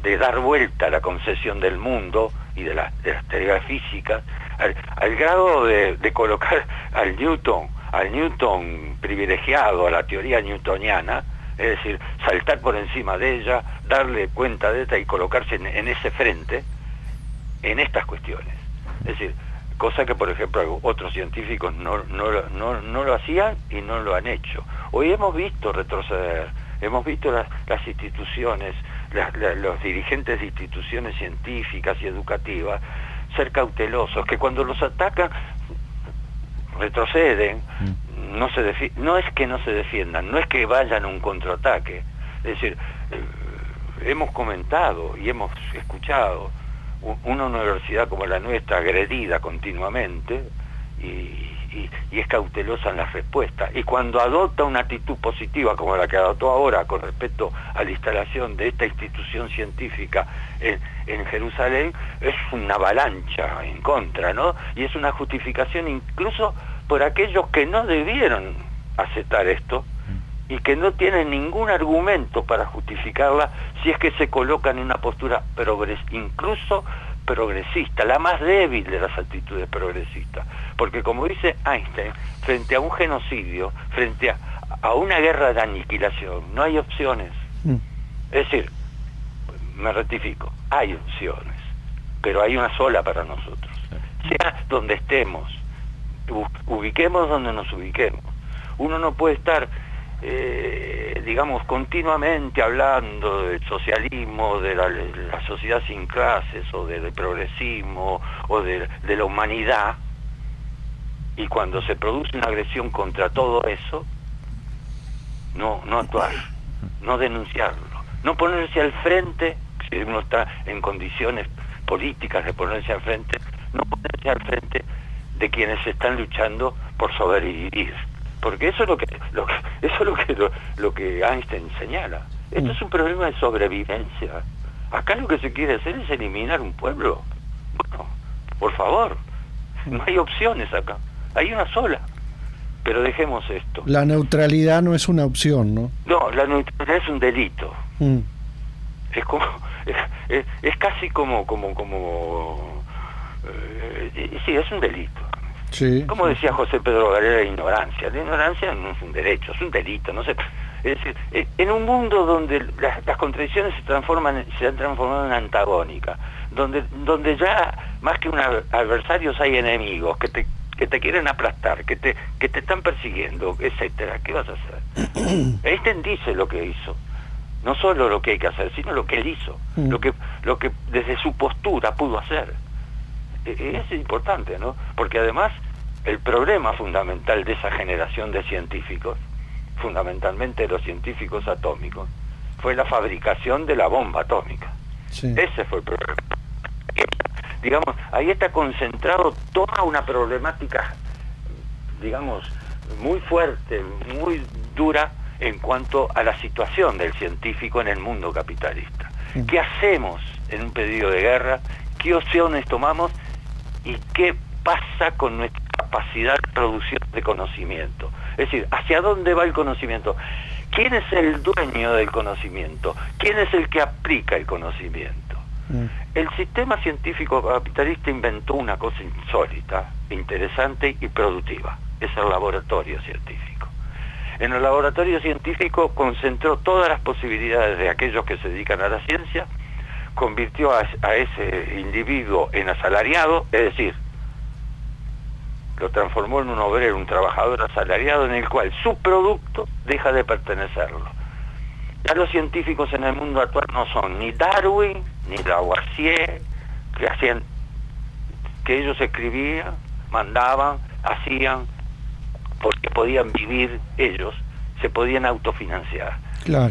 de dar vuelta a la concesión del mundo y de, la, de las teorías físicas, al, al grado de, de, colocar al Newton, al Newton privilegiado, a la teoría newtoniana, es decir, saltar por encima de ella, darle cuenta de esta y colocarse en, ese frente, en estas cuestiones. Es decir, cosa que por ejemplo otros científicos no, no, no, no lo hacían y no lo han hecho. Hoy hemos visto retroceder, hemos visto las, las instituciones, los dirigentes de instituciones científicas y educativas ser cautelosos, que cuando los atacan retroceden, mm. No, se no es que no se defiendan, no es que vayan a un contraataque, es decir, eh, hemos comentado y hemos escuchado una universidad como la nuestra agredida continuamente y, es cautelosa en las respuestas. Y cuando adopta una actitud positiva como la que adoptó ahora con respecto a la instalación de esta institución científica en, en Jerusalén, es una avalancha en contra, ¿no? Y es una justificación incluso por aquellos que no debieron aceptar esto, y que no tienen ningún argumento para justificarla si es que se coloca en una postura progres incluso progresista, la más débil de las actitudes progresistas. Porque como dice Einstein, frente a un genocidio, frente a, a una guerra de aniquilación, no hay opciones. Mm. Es decir, me rectifico, hay opciones, pero hay una sola para nosotros. Sea donde estemos, ubiquemos donde nos ubiquemos. Uno no puede estar eh, digamos, continuamente hablando del socialismo, de la, sociedad sin clases, o del progresismo, o de, la humanidad, y cuando se produce una agresión contra todo eso, no, no actuar, no denunciarlo, no ponerse al frente, si uno está en condiciones políticas de ponerse al frente, no ponerse al frente de quienes están luchando por sobrevivir porque eso es lo que, lo eso es lo que, lo, que Einstein señala. Esto es un problema de sobrevivencia. Acá lo que se quiere hacer es eliminar un pueblo. Bueno, por favor, no hay opciones acá, hay una sola. Pero dejemos esto. La neutralidad no es una opción, ¿no? No, la neutralidad es un delito. Mm. Es como, es, casi como, como, como, eh, sí, es un delito. Como decía José Pedro Galera, ignorancia. La ignorancia no es un derecho, es un delito. No sé. Es decir, en un mundo donde las, contradicciones se transforman, se han transformado en antagónicas, donde, donde ya más que un adversarios hay enemigos que te, que te quieren aplastar, que te, que te están persiguiendo, etcétera, ¿qué vas a hacer? Einstein dice lo que hizo. No solo lo que hay que hacer, sino lo que él hizo, mm. lo que, lo que desde su postura pudo hacer. E, e, es importante, ¿no? Porque además el problema fundamental de esa generación de científicos, fundamentalmente los científicos atómicos, fue la fabricación de la bomba atómica. Ese fue el problema. Digamos, ahí está concentrado toda una problemática, digamos, muy fuerte, muy dura en cuanto a la situación del científico en el mundo capitalista. ¿Qué hacemos en un pedido de guerra? ¿Qué opciones tomamos? ¿Y qué pasa con nuestra capacidad de producción de conocimiento. Es decir, ¿hacia dónde va el conocimiento? ¿Quién es el dueño del conocimiento? ¿Quién es el que aplica el conocimiento? Mm. El sistema científico capitalista inventó una cosa insólita, interesante y productiva. Es el laboratorio científico. En el laboratorio científico concentró todas las posibilidades de aquellos que se dedican a la ciencia, convirtió a, a ese individuo en asalariado, es decir, lo transformó en un obrero, un trabajador asalariado en el cual su producto deja de pertenecerlo. Ya los científicos en el mundo actual no son ni Darwin, ni Lavoisier, que hacían, que ellos escribían, mandaban, hacían, porque podían vivir ellos, se podían autofinanciar.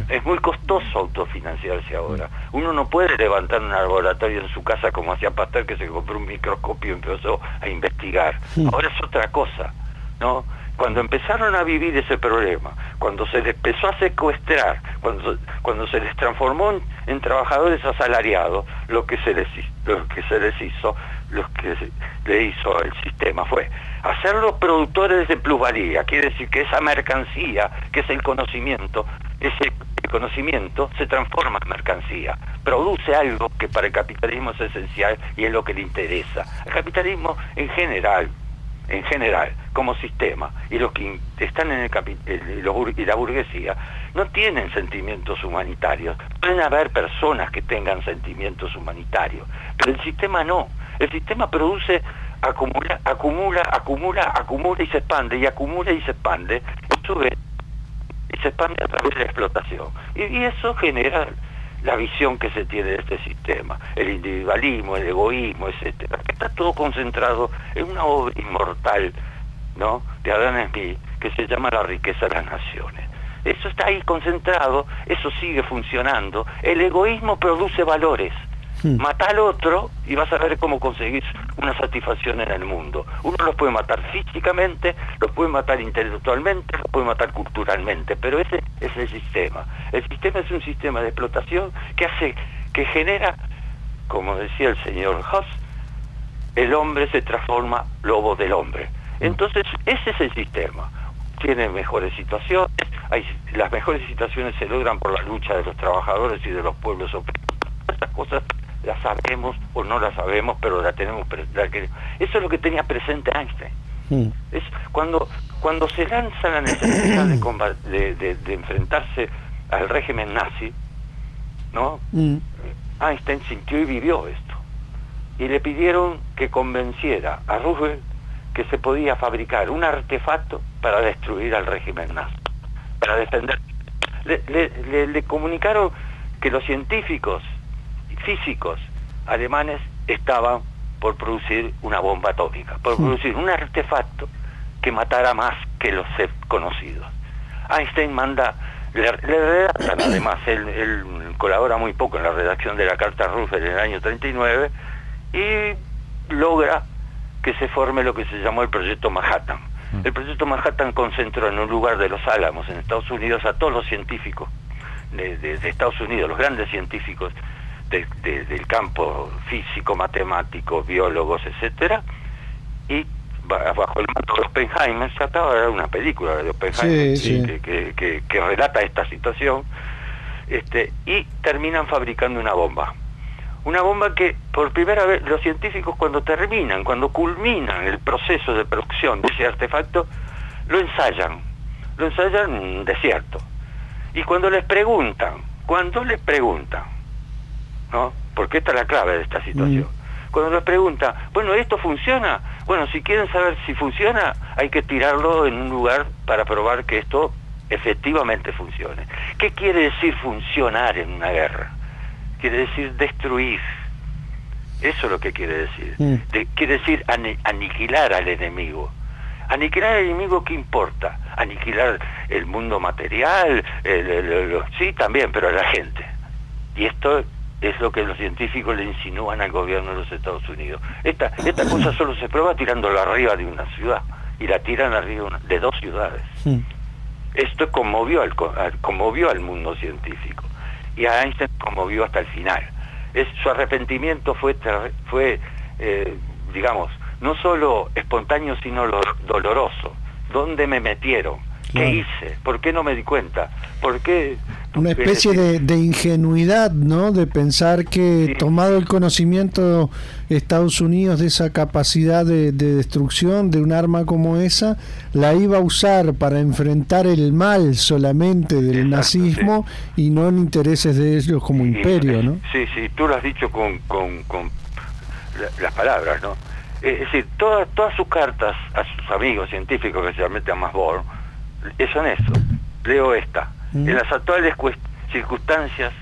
Es muy costoso autofinanciarse ahora. Uno no puede levantar un laboratorio en su casa como hacía Pasteur que se compró un microscopio y empezó a investigar. Ahora es otra cosa, ¿no? Cuando empezaron a vivir ese problema, cuando se les empezó a secuestrar, cuando, cuando se les transformó en, trabajadores asalariados, lo que se les, lo que se les hizo, lo que le hizo el sistema fue hacerlos productores de plusvalía, quiere decir que esa mercancía, que es el conocimiento, ese conocimiento se transforma en mercancía, produce algo que para el capitalismo es esencial y es lo que le interesa. El capitalismo en general, en general, como sistema, y los que están en el y la burguesía, no tienen sentimientos humanitarios. Pueden haber personas que tengan sentimientos humanitarios, pero el sistema no. El sistema produce acumula, acumula, acumula, acumula y se expande, y acumula y se expande, y se expande a través de la explotación. Y, eso genera la visión que se tiene de este sistema, el individualismo, el egoísmo, etcétera. Está todo concentrado en una obra inmortal, ¿no? de Adam Smith, que se llama La riqueza de las naciones. Eso está ahí concentrado, eso sigue funcionando. El egoísmo produce valores. Hmm. Mata al otro y vas a ver cómo conseguir una satisfacción en el mundo. Uno los puede matar físicamente, los puede matar intelectualmente, los puede matar culturalmente, pero ese es el sistema. El sistema es un sistema de explotación que hace, que genera, como decía el señor Haas, el hombre se transforma lobo del hombre. Hmm. Entonces, ese es el sistema. Tiene mejores situaciones, hay, las mejores situaciones se logran por la lucha de los trabajadores y de los pueblos oprimidos. Estas cosas la sabemos o no la sabemos, pero la tenemos presente. Eso es lo que tenía presente Einstein. Mm. Es cuando, cuando se lanza la necesidad de, de, enfrentarse al régimen nazi, ¿no? Mm. Einstein sintió y vivió esto. Y le pidieron que convenciera a Roosevelt que se podía fabricar un artefacto para destruir al régimen nazi, para defender. le, le comunicaron que los científicos físicos alemanes estaban por producir una bomba atómica, por producir un artefacto que matara más que los conocidos. Einstein manda, le, redactan además, él, colabora muy poco en la redacción de la Carta Roosevelt en el año 39 y logra que se forme lo que se llamó el Proyecto Manhattan. El Proyecto Manhattan concentró en un lugar de los Álamos, en Estados Unidos, a todos los científicos de Estados Unidos, los grandes científicos del campo físico, matemático, biólogos, etcétera, y bajo el manto de Oppenheimer, se trataba de una película de Oppenheimer Que, que, relata esta situación, este, y terminan fabricando una bomba. Una bomba que por primera vez los científicos cuando terminan, cuando culminan el proceso de producción de ese artefacto, lo ensayan, lo ensayan en un desierto. Y cuando les preguntan, cuando les preguntan, ¿no? Porque esta es la clave de esta situación. Mm. Cuando nos pregunta, bueno, ¿esto funciona? Bueno, si quieren saber si funciona, hay que tirarlo en un lugar para probar que esto efectivamente funcione. ¿Qué quiere decir funcionar en una guerra? Quiere decir destruir. Eso es lo que quiere decir. Mm. quiere decir aniquilar al enemigo. Aniquilar al enemigo, ¿qué importa? Aniquilar el mundo material, sí, también, pero a la gente. Y esto es lo que los científicos le insinúan al gobierno de los Estados Unidos. Esta, esta cosa solo se prueba tirándolo arriba de una ciudad y la tiran arriba de dos ciudades. Esto conmovió al, conmovió al mundo científico y a Einstein conmovió hasta el final. Es, su arrepentimiento fue, fue eh, digamos, no solo espontáneo, sino doloroso. ¿Dónde me metieron? ¿Qué hice? ¿Por qué no me di cuenta? ¿Por qué? Una especie de, ingenuidad, ¿no? De pensar que tomado el conocimiento Estados Unidos de esa capacidad de, destrucción de un arma como esa, la iba a usar para enfrentar el mal solamente del nazismo y no en intereses de ellos como imperio, ¿no? Sí, sí, tú lo has dicho con, con, con las palabras, ¿no? Es decir, todas, todas sus cartas a sus amigos científicos, especialmente a Masbor, son eso. Leo esta. Mm. En las actuales circunstancias,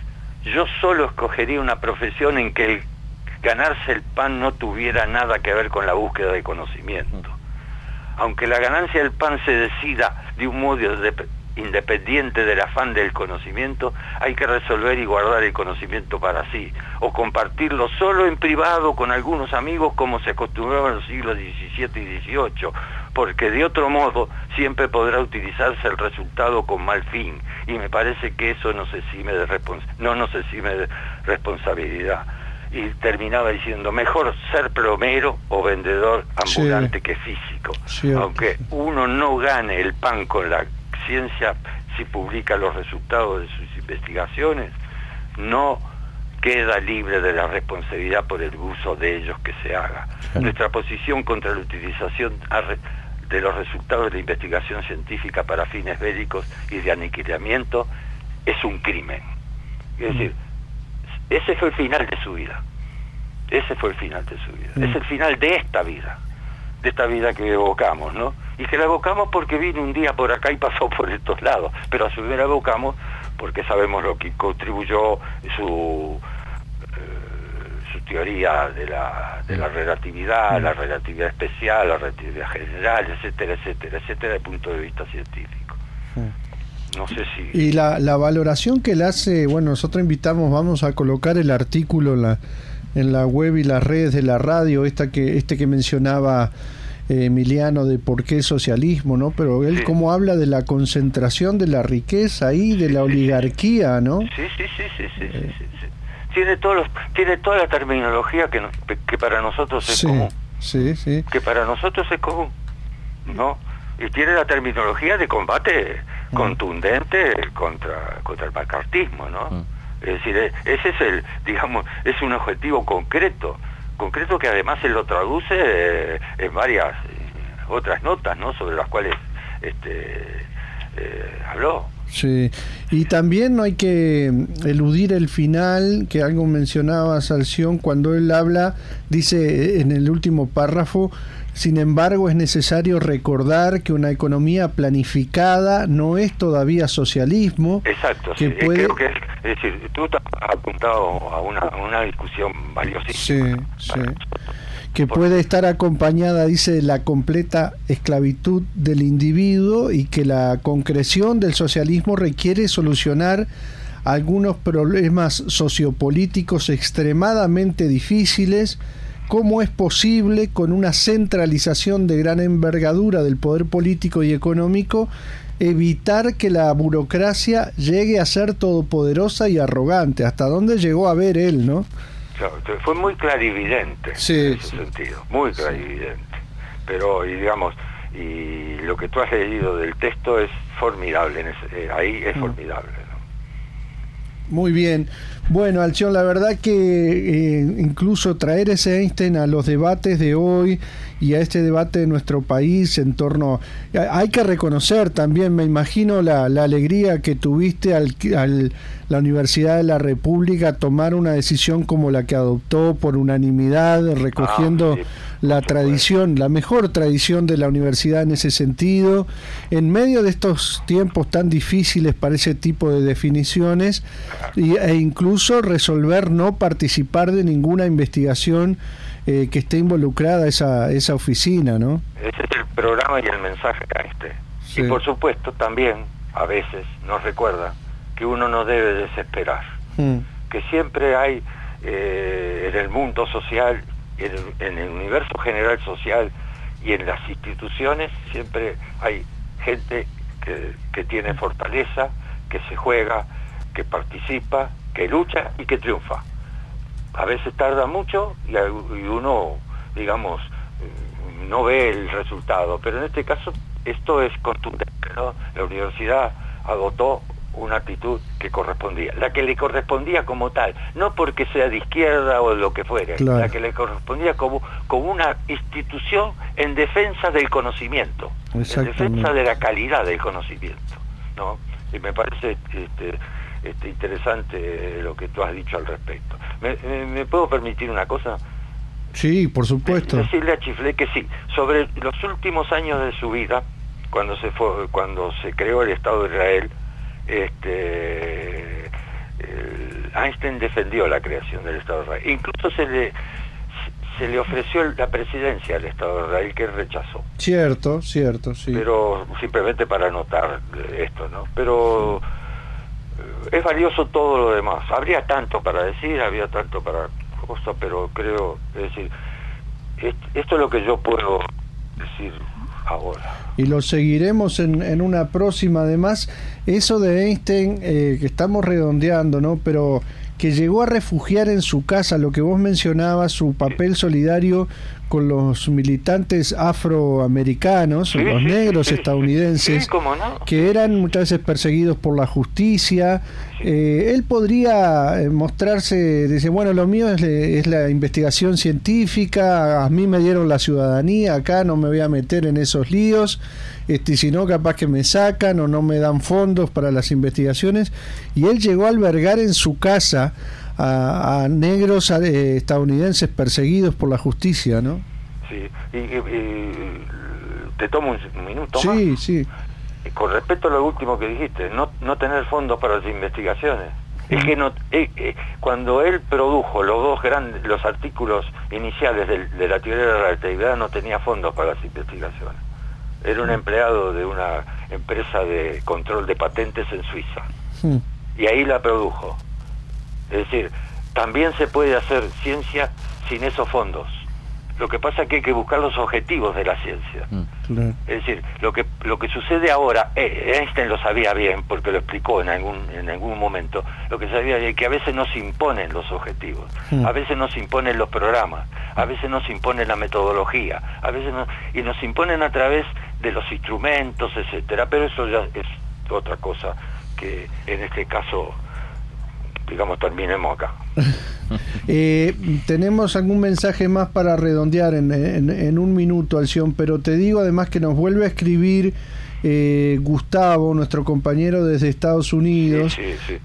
yo solo escogería una profesión en que el ganarse el pan no tuviera nada que ver con la búsqueda de conocimiento. Aunque la ganancia del pan se decida de un modo independiente del afán del conocimiento, hay que resolver y guardar el conocimiento para sí, o compartirlo solo en privado con algunos amigos como se acostumbraba en los siglos XVII y XVIII, porque de otro modo siempre podrá utilizarse el resultado con mal fin, y me parece que eso no, se exime de no nos exime de responsabilidad. Y terminaba diciendo, mejor ser plomero o vendedor ambulante que físico. Aunque uno no gane el pan con la ciencia, si publica los resultados de sus investigaciones, no queda libre de la responsabilidad por el uso de ellos que se haga. Nuestra posición contra la utilización de los resultados de la investigación científica para fines bélicos y de aniquilamiento es un crimen. Es decir, ese fue el final de su vida. Ese fue el final de su vida. Es el final de esta vida. de esta vida que evocamos, ¿no? Y que la evocamos porque vino un día por acá y pasó por estos lados, pero a su vez la evocamos porque sabemos lo que contribuyó su, su teoría de la, de la relatividad, la relatividad especial, la relatividad general, etcétera, etcétera, etcétera, desde el punto de vista científico. No sé si... Y la, la valoración que él hace, bueno, nosotros invitamos, vamos a colocar el artículo en la, en la web y las redes de la radio, esta que, este que mencionaba eh, Emiliano de por qué socialismo, ¿no? Pero él cómo habla de la concentración de la riqueza y de la oligarquía, ¿no? Sí, sí, sí, sí, sí, sí, Tiene, todos los, tiene toda la terminología que, que para nosotros es común. Sí, sí. Que para nosotros es común, ¿no? Y tiene la terminología de combate mm. contundente contra, contra el macartismo, ¿no? Mm. Es decir, e, ese es el, digamos, es un objetivo concreto concreto que además se lo traduce eh, en varias eh, otras notas, ¿no? Sobre las cuales este, eh, habló. Sí, y también no hay que eludir el final, que algo mencionaba Salción, cuando él habla, dice en el último párrafo, sin embargo, es necesario recordar que una economía planificada no es todavía socialismo. Exacto, que puede... que es, decir, tú has apuntado a una, discusión valiosísima. Sí, sí. Que puede estar acompañada, dice, de la completa esclavitud del individuo y que la concreción del socialismo requiere solucionar algunos problemas sociopolíticos extremadamente difíciles cómo es posible con una centralización de gran envergadura del poder político y económico evitar que la burocracia llegue a ser todopoderosa y arrogante. ¿Hasta dónde llegó a ver él, no? Fue muy clarividente en ese sentido, muy clarividente. Pero, y digamos, y lo que tú has leído del texto es formidable, eh, ahí es mm. formidable. Muy bien. Bueno, Alción, la verdad que eh, incluso traer ese Einstein a los debates de hoy y a este debate de nuestro país en torno... Hay que reconocer también, me imagino, la, alegría que tuviste al, al, la Universidad de la República tomar una decisión como la que adoptó por unanimidad, recogiendo ah, la tradición, la mejor tradición de la universidad en ese sentido, en medio de estos tiempos tan difíciles para ese tipo de definiciones, e incluso resolver no participar de ninguna investigación eh, que esté involucrada esa, esa oficina, ¿no? Ese es el programa y el mensaje a este. Y por supuesto también, a veces, nos recuerda que uno no debe desesperar, mm. que siempre hay eh, en el mundo social, en el, universo general social y en las instituciones, siempre hay gente que, que tiene fortaleza, que se juega, que participa, que lucha y que triunfa a veces tarda mucho y, uno, digamos, no ve el resultado, pero en este caso esto es contundente, ¿no? La universidad agotó una actitud que correspondía, la que le correspondía como tal, no porque sea de izquierda o lo que fuera, la que le correspondía como, como una institución en defensa del conocimiento, en defensa de la calidad del conocimiento, ¿no? Y me parece este, este, interesante lo que tú has dicho al respecto. ¿Me, puedo permitir una cosa? Sí, por supuesto. Decirle a Chiflé que sí, sobre los últimos años de su vida, cuando se fue, cuando se creó el Estado de Israel, este, Einstein defendió la creación del Estado de Israel. Incluso se le se le ofreció la presidencia del Estado de Israel que rechazó. Cierto, cierto, sí. Pero simplemente para anotar esto, ¿no? Pero es valioso todo lo demás. Habría tanto para decir, había tanto para cosas, pero creo, es decir, esto es lo que yo puedo decir Y lo seguiremos en, en una próxima, además, eso de Einstein eh, que estamos redondeando, ¿no? Pero que llegó a refugiar en su casa, lo que vos mencionabas, su papel solidario con los militantes afroamericanos, los negros estadounidenses, que eran muchas veces perseguidos por la justicia. Eh, él podría eh, mostrarse, dice, bueno, lo mío es, es, la investigación científica, a mí me dieron la ciudadanía, acá no me voy a meter en esos líos, este, si no capaz que me sacan o no me dan fondos para las investigaciones. Y él llegó a albergar en su casa a, negros eh, estadounidenses perseguidos por la justicia, ¿no? Sí, y, te tomo un, minuto sí, más. Sí, sí. Con respecto a lo último que dijiste, no, no tener fondos para las investigaciones. Es que no, eh, eh, cuando él produjo los dos grandes, los artículos iniciales de, la teoría de la relatividad no tenía fondos para las investigaciones. Era un empleado de una empresa de control de patentes en Suiza. Hmm. Y ahí la produjo. Es decir, también se puede hacer ciencia sin esos fondos. Lo que pasa es que hay que buscar los objetivos de la ciencia. Mm. Es decir, lo que, lo que sucede ahora, eh, Einstein lo sabía bien porque lo explicó en algún, en algún momento, lo que sabía es que a veces no se imponen los objetivos, mm. a veces no se imponen los programas, a veces no se impone la metodología, a veces no, y nos imponen a través de los instrumentos, etcétera, pero eso ya es otra cosa que en este caso digamos, terminemos acá. Eh, tenemos algún mensaje más para redondear en, un minuto, Alción, pero te digo además que nos vuelve a escribir eh, Gustavo, nuestro compañero desde Estados Unidos,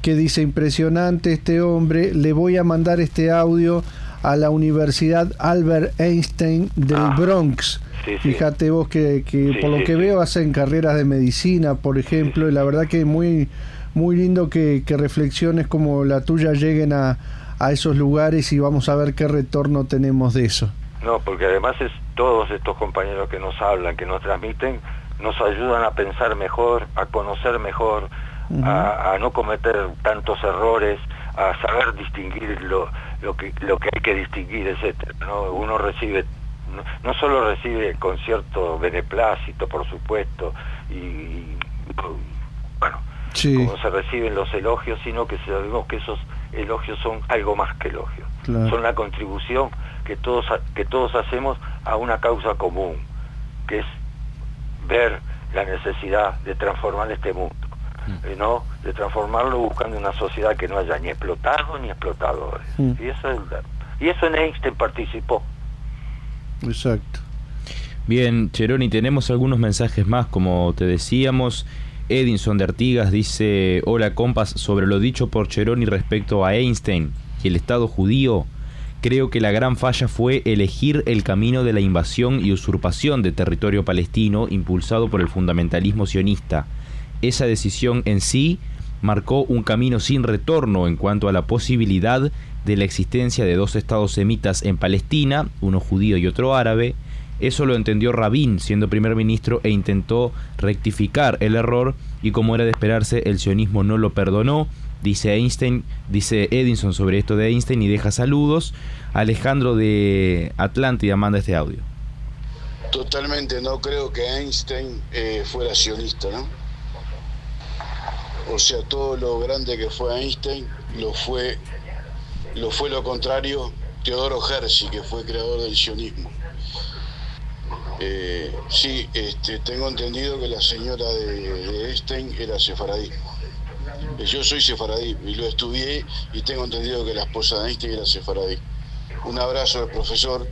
que dice, impresionante este hombre, le voy a mandar este audio a la Universidad Albert Einstein del ah. Bronx. Fíjate vos que, que por lo que veo hacen carreras de medicina, por ejemplo, y la verdad que muy muy lindo que, reflexiones como la tuya lleguen a, a esos lugares y vamos a ver qué retorno tenemos de eso. No, porque además es todos estos compañeros que nos hablan, que nos transmiten, nos ayudan a pensar mejor, a conocer mejor, a, no cometer tantos errores, a saber distinguir lo, lo, que, lo que hay que distinguir, etcétera. ¿no? Uno recibe, no, no, solo recibe con cierto beneplácito, por supuesto, y bueno, como se reciben los elogios, sino que sabemos que esos elogios son algo más que elogios. Son la contribución que todos, que todos hacemos a una causa común, que es ver la necesidad de transformar este mundo, mm. eh, ¿no? de transformarlo buscando una sociedad que no haya ni explotado ni explotadores. Mm. Y, eso es, y eso en Einstein participó. Exacto. Bien, Cheroni, tenemos algunos mensajes más, como te decíamos. Edinson de Artigas dice, hola compas, sobre lo dicho por Cheroni respecto a Einstein y el Estado judío, creo que la gran falla fue elegir el camino de la invasión y usurpación de territorio palestino impulsado por el fundamentalismo sionista. Esa decisión en sí marcó un camino sin retorno en cuanto a la posibilidad de la existencia de dos estados semitas en Palestina, uno judío y otro árabe, eso lo entendió Rabin siendo primer ministro e intentó rectificar el error y como era de esperarse el sionismo no lo perdonó. Dice Einstein, dice Edison sobre esto de Einstein y deja saludos. Alejandro de Atlántida manda este audio. Totalmente, no creo que Einstein eh, fuera sionista, ¿no? O sea, todo lo grande que fue Einstein lo fue lo fue lo contrario Teodoro Hershey, que fue creador del sionismo. Eh, sí, este, tengo entendido que la señora de, Einstein era sefaradí. Eh, yo soy sefaradí y lo estudié y tengo entendido que la esposa de Einstein era sefaradí. Un abrazo al profesor.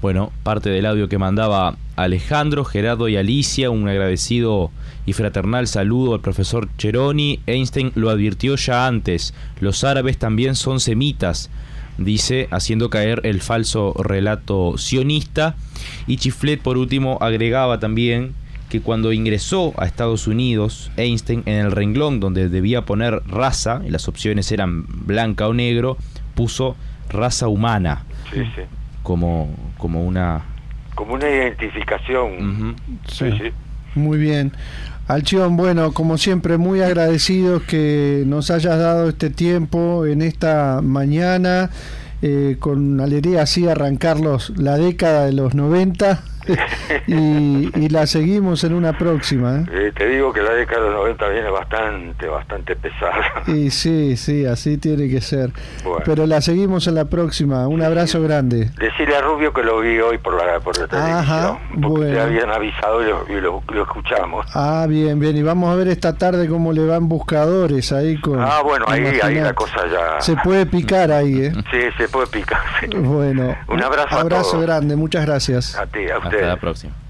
Bueno, parte del audio que mandaba Alejandro, Gerardo y Alicia, un agradecido y fraternal saludo al profesor Cheroni. Einstein lo advirtió ya antes, los árabes también son semitas dice, haciendo caer el falso relato sionista. Y Chiflet, por último, agregaba también que cuando ingresó a Estados Unidos, Einstein en el renglón donde debía poner raza, y las opciones eran blanca o negro, puso raza humana Como, como una... Como una identificación. Muy bien. Alchión, bueno, como siempre, muy agradecidos que nos hayas dado este tiempo en esta mañana, eh, con alegría así arrancarlos la década de los 90 y, la seguimos en una próxima. ¿eh? Eh, te digo que la década de los 90 viene bastante, bastante pesada. Y sí, sí, así tiene que ser. Pero la seguimos en la próxima. Un abrazo grande. Decirle a Rubio que lo vi hoy por la, por la televisión. porque te habían avisado y, lo, escuchamos. Ah, bien, bien. Y vamos a ver esta tarde cómo le van buscadores ahí con... Ah, bueno, ahí, ahí la cosa ya... Se puede picar ahí, ¿eh? Sí, se puede picar. Bueno. Un abrazo. Abrazo grande, muchas gracias. A ti, a usted. Hasta la próxima.